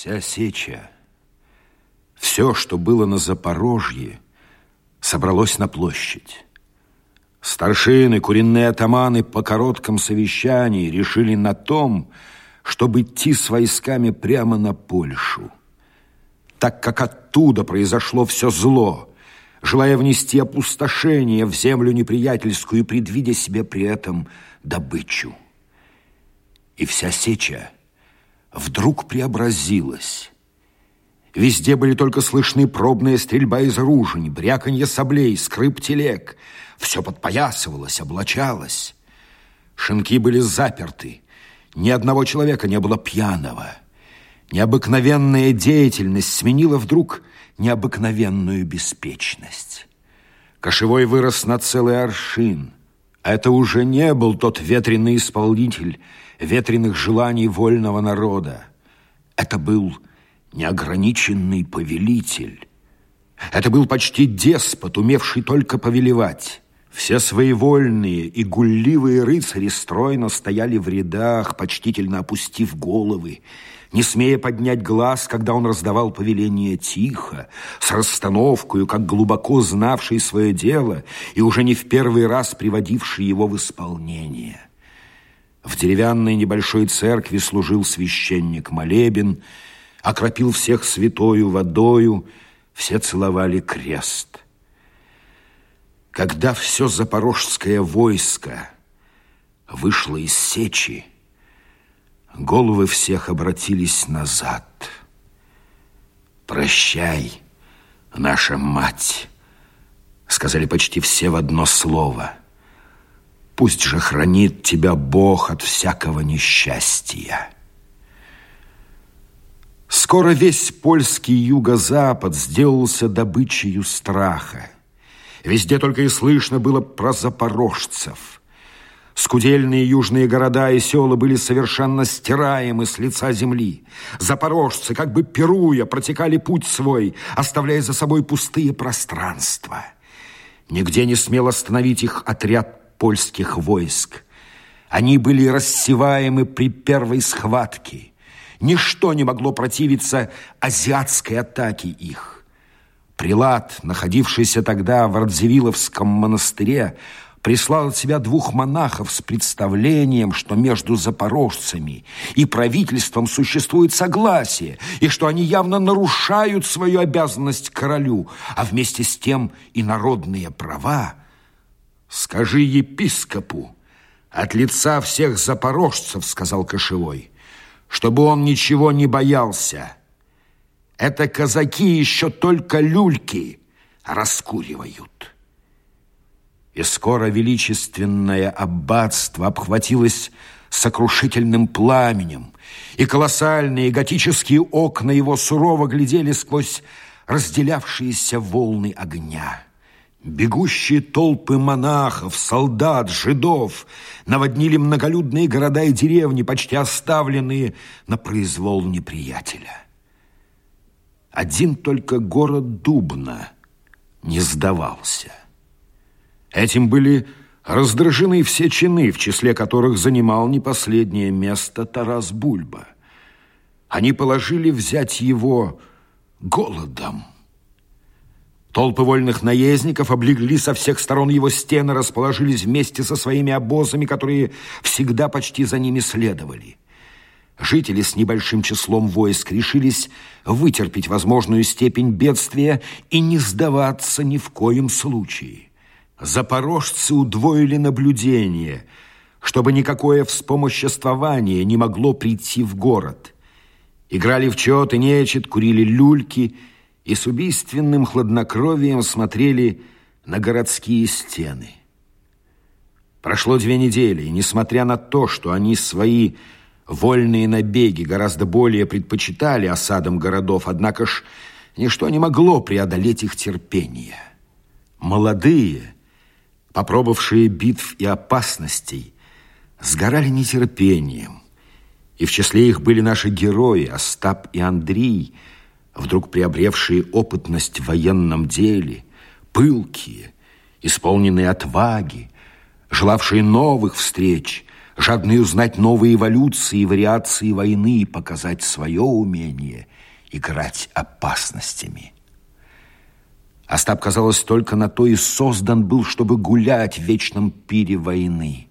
Вся сеча, все, что было на Запорожье, собралось на площадь. Старшины, куренные атаманы по коротком совещании решили на том, чтобы идти с войсками прямо на Польшу. Так как оттуда произошло все зло, желая внести опустошение в землю неприятельскую и предвидя себе при этом добычу. И вся сеча вдруг преобразилась. Везде были только слышны пробная стрельба из ружей, бряканье саблей, скрип телег. Все подпоясывалось, облачалось. Шинки были заперты. Ни одного человека не было пьяного. Необыкновенная деятельность сменила вдруг необыкновенную беспечность. Кошевой вырос на целый аршин. А это уже не был тот ветреный исполнитель ветреных желаний вольного народа. Это был неограниченный повелитель. Это был почти деспот, умевший только повелевать. Все своевольные и гулливые рыцари стройно стояли в рядах, почтительно опустив головы, не смея поднять глаз, когда он раздавал повеление тихо, с расстановкой, как глубоко знавший свое дело и уже не в первый раз приводивший его в исполнение. В деревянной небольшой церкви служил священник молебен, окропил всех святою водою, все целовали крест. Когда все запорожское войско вышло из сечи, головы всех обратились назад. «Прощай, наша мать!» Сказали почти все в одно слово. «Пусть же хранит тебя Бог от всякого несчастья!» Скоро весь польский юго-запад сделался добычей страха. Везде только и слышно было про запорожцев. Скудельные южные города и села были совершенно стираемы с лица земли. Запорожцы, как бы пируя, протекали путь свой, оставляя за собой пустые пространства. Нигде не смел остановить их отряд польских войск. Они были рассеваемы при первой схватке. Ничто не могло противиться азиатской атаке их. Прилад, находившийся тогда в Радзивилловском монастыре, прислал от себя двух монахов с представлением, что между запорожцами и правительством существует согласие, и что они явно нарушают свою обязанность королю, а вместе с тем и народные права. «Скажи епископу, от лица всех запорожцев, — сказал Кошевой, — чтобы он ничего не боялся». Это казаки еще только люльки раскуривают. И скоро величественное аббатство обхватилось сокрушительным пламенем, и колоссальные готические окна его сурово глядели сквозь разделявшиеся волны огня. Бегущие толпы монахов, солдат, жидов наводнили многолюдные города и деревни, почти оставленные на произвол неприятеля. Один только город Дубна не сдавался. Этим были раздражены все чины, в числе которых занимал не последнее место Тарас Бульба. Они положили взять его голодом. Толпы вольных наездников облегли со всех сторон его стены, расположились вместе со своими обозами, которые всегда почти за ними следовали. Жители с небольшим числом войск решились вытерпеть возможную степень бедствия и не сдаваться ни в коем случае. Запорожцы удвоили наблюдение, чтобы никакое вспомоществование не могло прийти в город. Играли в чет и нечет, курили люльки и с убийственным хладнокровием смотрели на городские стены. Прошло две недели, и несмотря на то, что они свои Вольные набеги гораздо более предпочитали осадам городов, однако ж ничто не могло преодолеть их терпение. Молодые, попробовавшие битв и опасностей, сгорали нетерпением, и в числе их были наши герои Остап и Андрей, вдруг приобревшие опытность в военном деле, пылкие, исполненные отваги, желавшие новых встреч – жадные узнать новые эволюции и вариации войны и показать свое умение играть опасностями. Остап, казалось, только на то и создан был, чтобы гулять в вечном пире войны.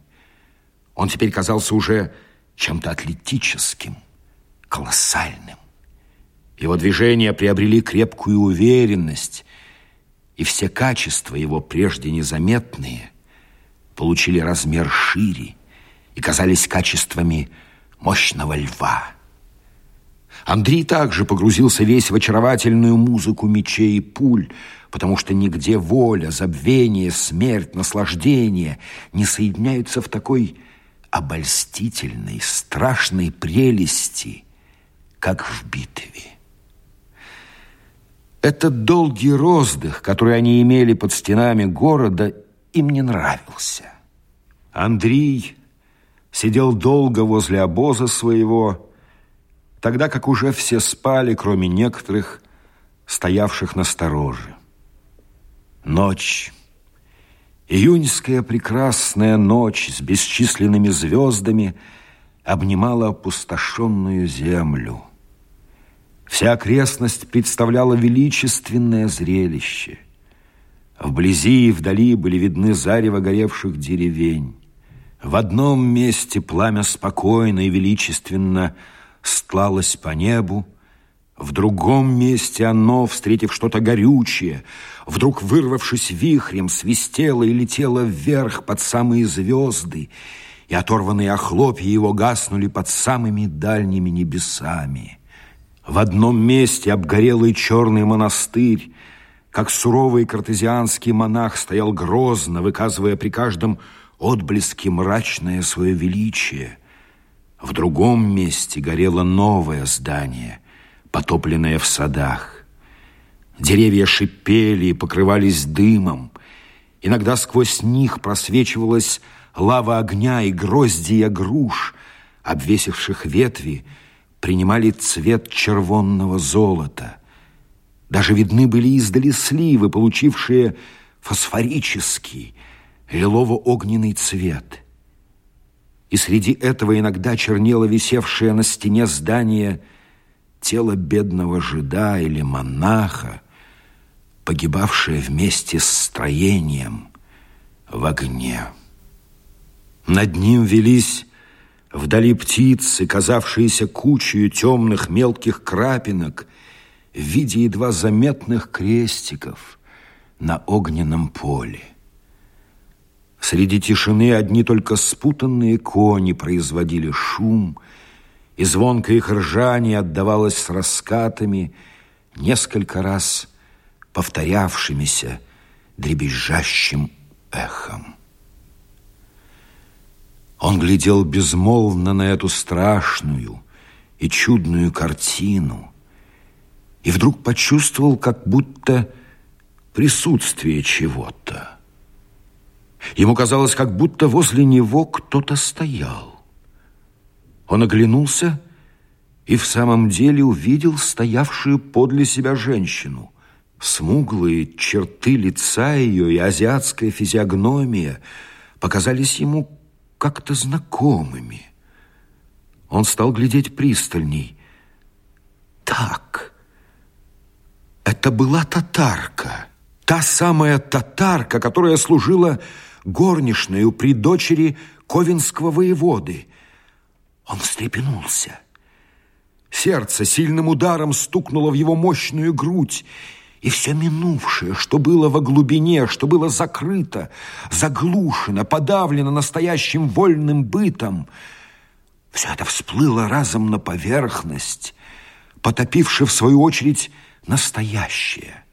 Он теперь казался уже чем-то атлетическим, колоссальным. Его движения приобрели крепкую уверенность, и все качества его, прежде незаметные, получили размер шире и казались качествами мощного льва. Андрей также погрузился весь в очаровательную музыку мечей и пуль, потому что нигде воля, забвение, смерть, наслаждение не соединяются в такой обольстительной, страшной прелести, как в битве. Этот долгий роздых, который они имели под стенами города, им не нравился. Андрей сидел долго возле обоза своего, тогда как уже все спали, кроме некоторых, стоявших на стороже. Ночь, июньская прекрасная ночь с бесчисленными звездами обнимала опустошенную землю – Вся окрестность представляла величественное зрелище. Вблизи и вдали были видны зарево горевших деревень. В одном месте пламя спокойно и величественно стлалось по небу, в другом месте оно, встретив что-то горючее, вдруг вырвавшись вихрем, свистело и летело вверх под самые звезды, и оторванные охлопья его гаснули под самыми дальними небесами. В одном месте обгорелый черный монастырь, как суровый картезианский монах, стоял грозно, выказывая при каждом отблеске мрачное свое величие. В другом месте горело новое здание, потопленное в садах. Деревья шипели и покрывались дымом. Иногда сквозь них просвечивалась лава огня и гроздья груш, обвесивших ветви, принимали цвет червонного золота. Даже видны были издали сливы, получившие фосфорический, лилово-огненный цвет. И среди этого иногда чернело висевшее на стене здание тело бедного жида или монаха, погибавшее вместе с строением в огне. Над ним велись Вдали птицы, казавшиеся кучей темных мелких крапинок, в виде едва заметных крестиков на огненном поле. Среди тишины одни только спутанные кони производили шум, и звонкое их ржание отдавалось с раскатами, несколько раз повторявшимися дребезжащим эхом. Он глядел безмолвно на эту страшную и чудную картину и вдруг почувствовал как будто присутствие чего-то. Ему казалось, как будто возле него кто-то стоял. Он оглянулся и в самом деле увидел стоявшую подле себя женщину. Смуглые черты лица ее и азиатская физиогномия показались ему как-то знакомыми. Он стал глядеть пристальней. Так, это была татарка. Та самая татарка, которая служила горничной при дочери Ковенского воеводы. Он встрепенулся. Сердце сильным ударом стукнуло в его мощную грудь, и все минувшее, что было во глубине, что было закрыто, заглушено, подавлено настоящим вольным бытом, все это всплыло разом на поверхность, потопивши в свою очередь настоящее.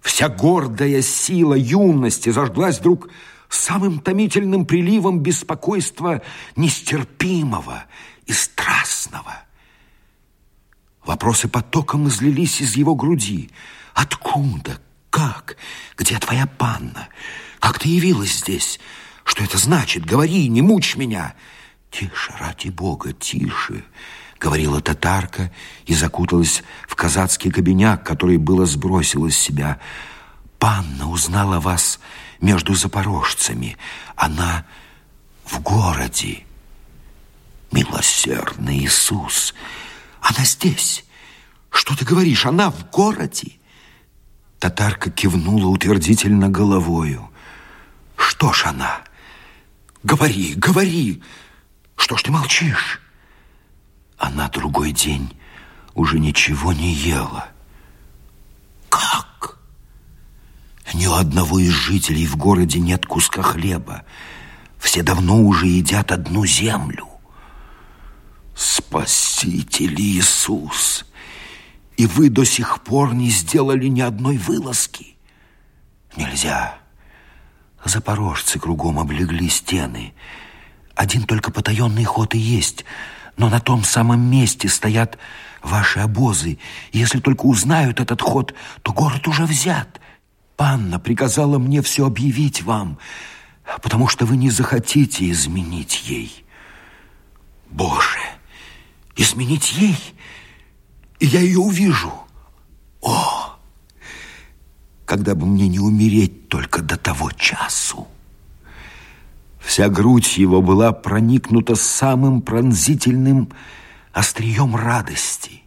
Вся гордая сила юности зажглась вдруг самым томительным приливом беспокойства нестерпимого и страстного. Вопросы потоком излились из его груди – Откуда? Как? Где твоя панна? Как ты явилась здесь? Что это значит? Говори, не мучь меня!» «Тише, ради бога, тише!» Говорила татарка и закуталась в казацкий кабиняк, который было сбросила с себя. «Панна узнала вас между запорожцами. Она в городе». Милосердный Иисус, она здесь. Что ты говоришь, она в городе? Татарка кивнула утвердительно головою. Что ж она? Говори, говори. Что ж ты молчишь? Она другой день уже ничего не ела. Как? Ни у одного из жителей в городе нет куска хлеба. Все давно уже едят одну землю. Спаситель Иисус! И вы до сих пор не сделали ни одной вылазки. Нельзя. Запорожцы кругом облегли стены. Один только потаенный ход и есть, но на том самом месте стоят ваши обозы. Если только узнают этот ход, то город уже взят. Панна приказала мне все объявить вам, потому что вы не захотите изменить ей. Боже, изменить ей? И я ее увижу. О, когда бы мне не умереть только до того часу. Вся грудь его была проникнута самым пронзительным острием радости.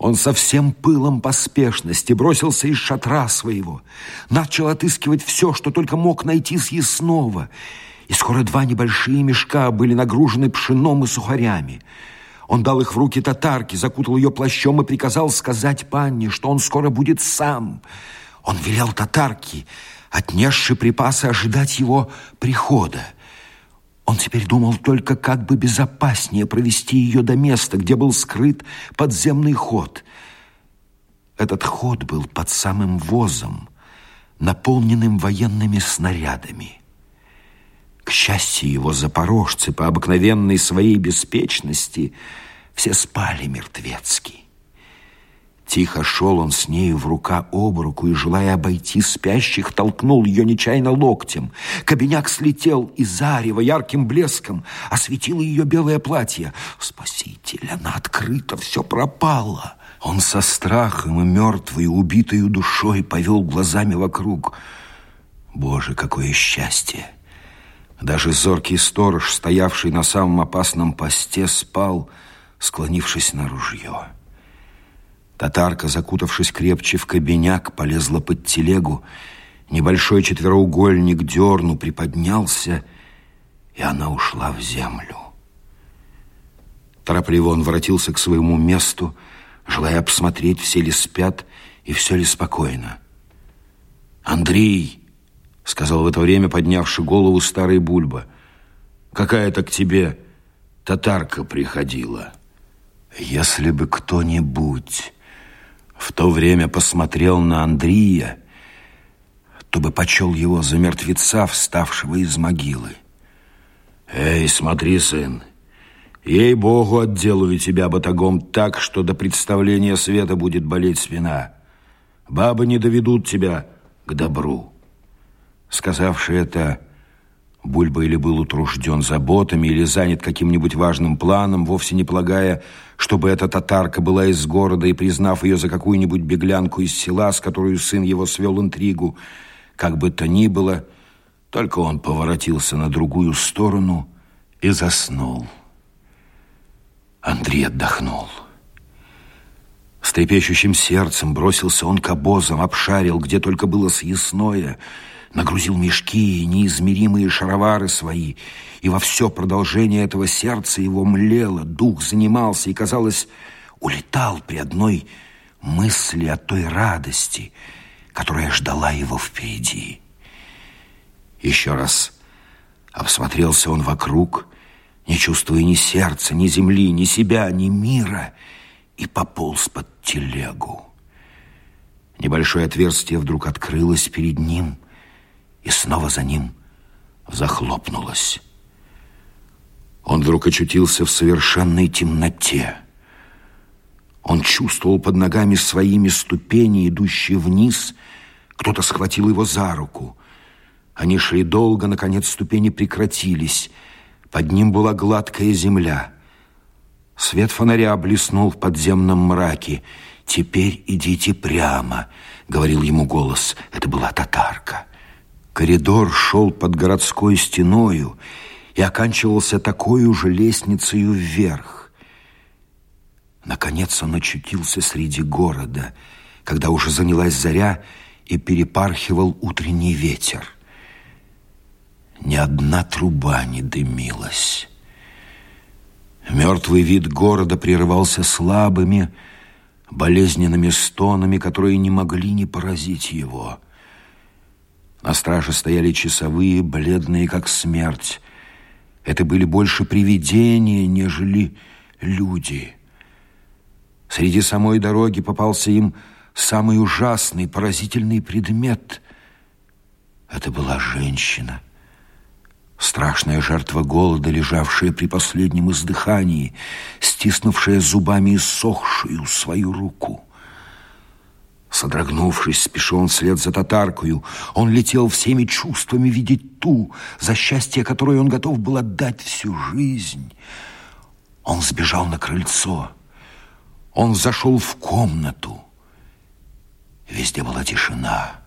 Он со всем пылом поспешности бросился из шатра своего, начал отыскивать все, что только мог найти съестного, и скоро два небольшие мешка были нагружены пшеном и сухарями. Он дал их в руки татарке, закутал ее плащом и приказал сказать панне, что он скоро будет сам. Он велел татарке, отнесши припасы, ожидать его прихода. Он теперь думал только, как бы безопаснее провести ее до места, где был скрыт подземный ход. Этот ход был под самым возом, наполненным военными снарядами. К счастью его, запорожцы по обыкновенной своей беспечности все спали мертвецки. Тихо шел он с нею в рука об руку и, желая обойти спящих, толкнул ее нечаянно локтем. Кабиняк слетел из зарева ярким блеском, осветило ее белое платье. Спаситель, она открыта, все пропало. Он со страхом и мертвой, убитой душой повел глазами вокруг. Боже, какое счастье! Даже зоркий сторож, стоявший на самом опасном посте, спал, склонившись на ружье. Татарка, закутавшись крепче в кабиняк, полезла под телегу. Небольшой четвероугольник дерну приподнялся, и она ушла в землю. Торопливо он воротился к своему месту, желая обсмотреть, все ли спят и все ли спокойно. «Андрей!» — сказал в это время поднявший голову старый Бульба. «Какая-то к тебе татарка приходила». «Если бы кто-нибудь...» в то время посмотрел на Андрея, то бы почел его за мертвеца, вставшего из могилы. «Эй, смотри, сын, ей-богу, отделаю тебя батагом так, что до представления света будет болеть спина. Бабы не доведут тебя к добру». Сказавший это, Бульба или был утружден заботами, или занят каким-нибудь важным планом, вовсе не полагая, чтобы эта татарка была из города, и признав ее за какую-нибудь беглянку из села, с которой сын его свел интригу, как бы то ни было, только он поворотился на другую сторону и заснул. Андрей отдохнул. С трепещущим сердцем бросился он к обозам, обшарил, где только было съестное — нагрузил мешки и неизмеримые шаровары свои, и во все продолжение этого сердца его млело, дух занимался и, казалось, улетал при одной мысли о той радости, которая ждала его впереди. Еще раз обсмотрелся он вокруг, не чувствуя ни сердца, ни земли, ни себя, ни мира, и пополз под телегу. Небольшое отверстие вдруг открылось перед ним — и снова за ним захлопнулась. Он вдруг очутился в совершенной темноте. Он чувствовал под ногами своими ступени, идущие вниз. Кто-то схватил его за руку. Они шли долго, наконец ступени прекратились. Под ним была гладкая земля. Свет фонаря блеснул в подземном мраке. «Теперь идите прямо», — говорил ему голос. Это была татарка. Коридор шел под городской стеною, и оканчивался такой же лестницей вверх. Наконец он очутился среди города, когда уже занялась заря и перепархивал утренний ветер. Ни одна труба не дымилась. Мертвый вид города прерывался слабыми, болезненными стонами, которые не могли не поразить его. На страже стояли часовые, бледные, как смерть. Это были больше привидения, нежели люди. Среди самой дороги попался им самый ужасный, поразительный предмет. Это была женщина. Страшная жертва голода, лежавшая при последнем издыхании, стиснувшая зубами иссохшую свою руку. Содрогнувшись, спешил он вслед за татаркою. Он летел всеми чувствами видеть ту, за счастье которой он готов был отдать всю жизнь. Он сбежал на крыльцо. Он зашел в комнату. Везде была тишина.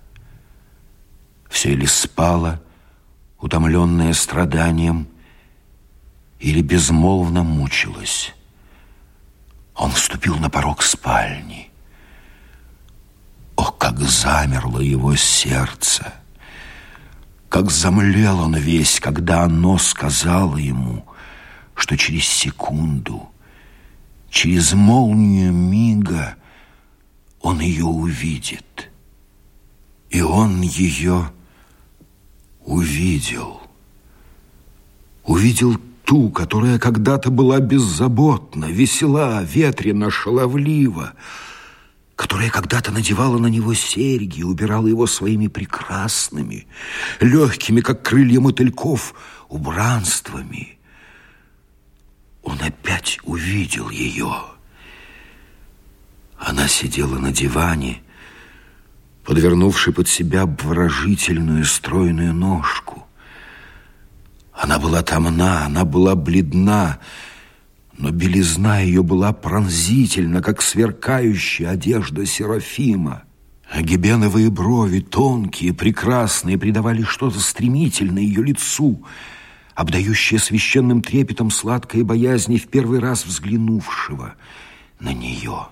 Все или спало, утомленная страданием, или безмолвно мучилась. Он вступил на порог спальни. О, как замерло его сердце! Как замлел он весь, когда оно сказало ему, что через секунду, через молнию мига он ее увидит. И он ее увидел. Увидел ту, которая когда-то была беззаботна, весела, ветрена, шаловлива, которая когда-то надевала на него серьги и убирала его своими прекрасными, легкими, как крылья мотыльков, убранствами. Он опять увидел ее. Она сидела на диване, подвернувший под себя обворожительную стройную ножку. Она была темна, она была бледна, но белизна ее была пронзительна, как сверкающая одежда Серафима. А гибеновые брови, тонкие, прекрасные, придавали что-то стремительное ее лицу, обдающее священным трепетом сладкой боязни в первый раз взглянувшего на нее.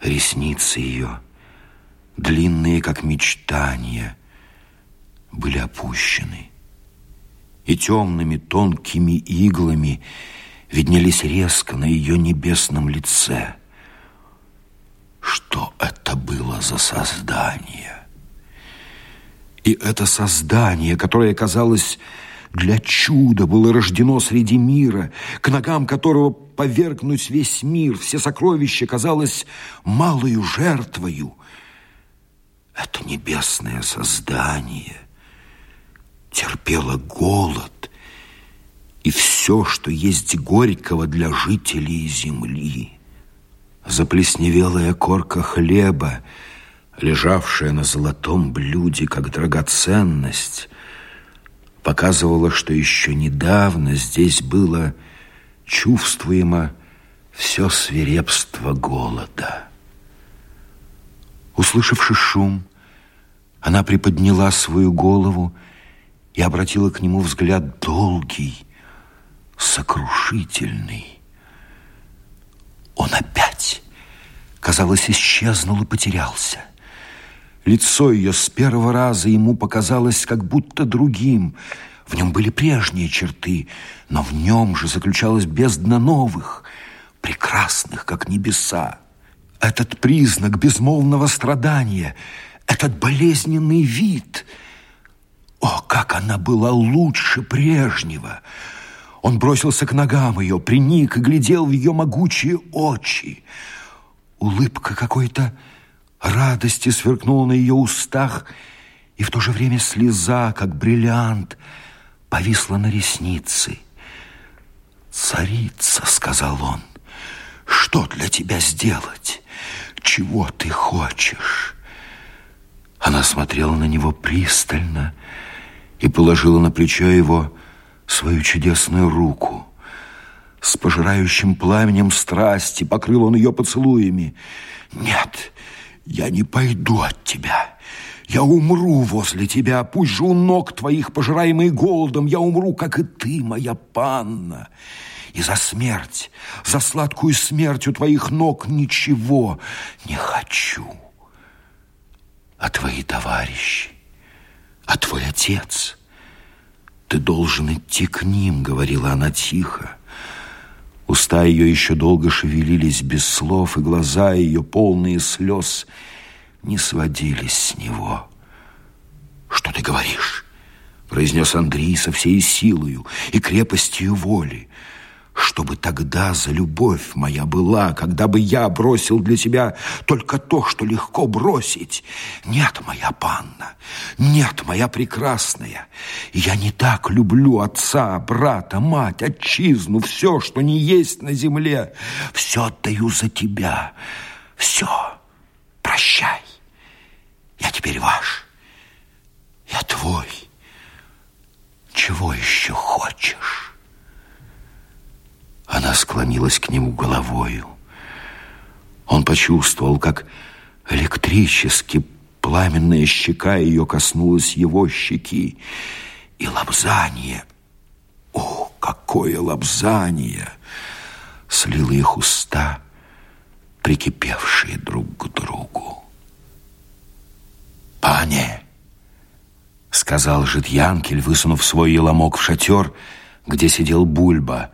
Ресницы ее — длинные, как мечтания, были опущены. И темными тонкими иглами виднелись резко на ее небесном лице. Что это было за создание? И это создание, которое, казалось, для чуда было рождено среди мира, к ногам которого повергнуть весь мир, все сокровища, казалось, малою жертвою — это небесное создание терпело голод и все, что есть горького для жителей земли. Заплесневелая корка хлеба, лежавшая на золотом блюде как драгоценность, показывала, что еще недавно здесь было чувствуемо все свирепство голода. Услышавши шум, она приподняла свою голову и обратила к нему взгляд долгий, сокрушительный. Он опять, казалось, исчезнул и потерялся. Лицо ее с первого раза ему показалось как будто другим. В нем были прежние черты, но в нем же заключалась бездна новых, прекрасных, как небеса. Этот признак безмолвного страдания, этот болезненный вид. О, как она была лучше прежнего! Он бросился к ногам ее, приник и глядел в ее могучие очи. Улыбка какой-то радости сверкнула на ее устах, и в то же время слеза, как бриллиант, повисла на реснице. «Царица», — сказал он, — «что для тебя сделать?» чего ты хочешь?» Она смотрела на него пристально и положила на плечо его свою чудесную руку. С пожирающим пламенем страсти покрыл он ее поцелуями. «Нет, я не пойду от тебя. Я умру возле тебя, пусть же у ног твоих, пожираемый голодом, я умру, как и ты, моя панна. И за смерть, за сладкую смерть у твоих ног ничего не хочу. А твои товарищи, а твой отец, ты должен идти к ним, говорила она тихо. Уста ее еще долго шевелились без слов, и глаза ее, полные слез, не сводились с него. «Что ты говоришь?» произнес Андрей со всей силою и крепостью воли чтобы тогда за любовь моя была, когда бы я бросил для тебя только то, что легко бросить. Нет, моя панна, нет, моя прекрасная, я не так люблю отца, брата, мать, отчизну, все, что не есть на земле, все отдаю за тебя, все, прощай, я теперь ваш, я твой, чего еще хочешь?» Она склонилась к нему головою. Он почувствовал, как электрически пламенная щека ее коснулась его щеки. И лобзание, о, какое лобзание, слило их уста, прикипевшие друг к другу. «Пане!» — сказал Житьянкель, высунув свой еломок в шатер, где сидел Бульба —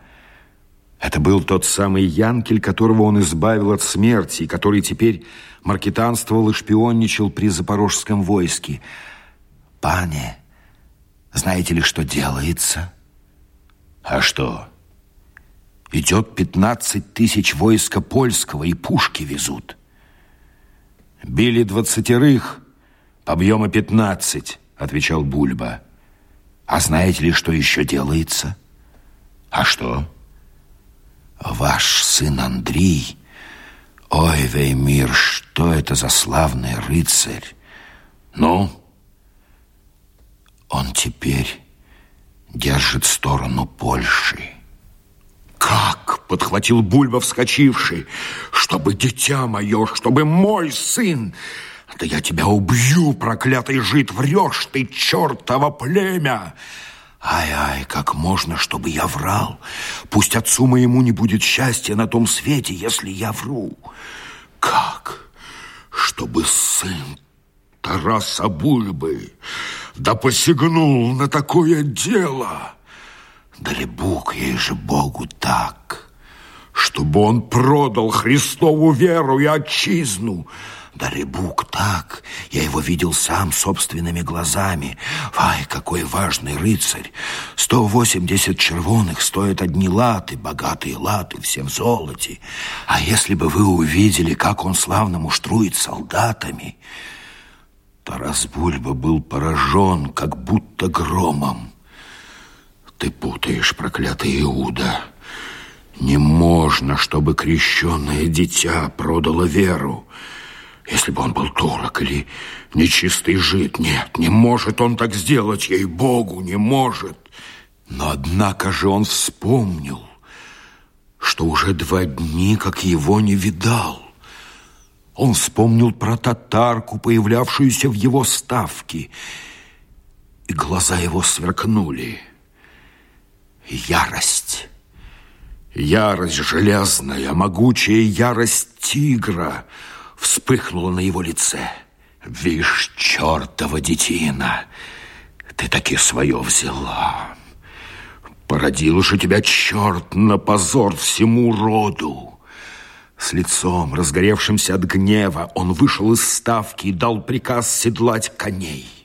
это был тот самый Янкель, которого он избавил от смерти, и который теперь маркетанствовал и шпионничал при запорожском войске. «Пане, знаете ли, что делается?» «А что?» «Идет пятнадцать тысяч войска польского, и пушки везут». «Били двадцатерых, побьем и пятнадцать», — отвечал Бульба. «А знаете ли, что еще делается?» «А что?» Ваш сын Андрей... Ой, Веймир, что это за славный рыцарь? Ну? Он теперь держит сторону Польши. Как? Подхватил Бульба, вскочивший. Чтобы дитя мое, чтобы мой сын... Да я тебя убью, проклятый жид, врешь ты, чертово племя! Ай-ай, как можно, чтобы я врал? Пусть отцу моему не будет счастья на том свете, если я вру. Как? Чтобы сын Тараса Бульбы да посягнул на такое дело? Да ли Бог ей же Богу так, чтобы он продал Христову веру и отчизну, Дарибук так, я его видел сам собственными глазами. Ай, какой важный рыцарь! Сто восемьдесят червоных стоят одни латы, богатые латы, все в золоте. А если бы вы увидели, как он славно муштрует солдатами... Тарас Бульба был поражен, как будто громом. Ты путаешь, проклятый Иуда. Не можно, чтобы крещенное дитя продало веру. Если бы он был турок или нечистый жид, нет, не может он так сделать, ей-богу, не может. Но однако же он вспомнил, что уже два дни, как его не видал. Он вспомнил про татарку, появлявшуюся в его ставке, и глаза его сверкнули. Ярость. Ярость железная, могучая ярость тигра — вспыхнуло на его лице. «Вишь, чертова детина, ты таки свое взяла. Породил же тебя черт на позор всему роду». С лицом, разгоревшимся от гнева, он вышел из ставки и дал приказ седлать коней.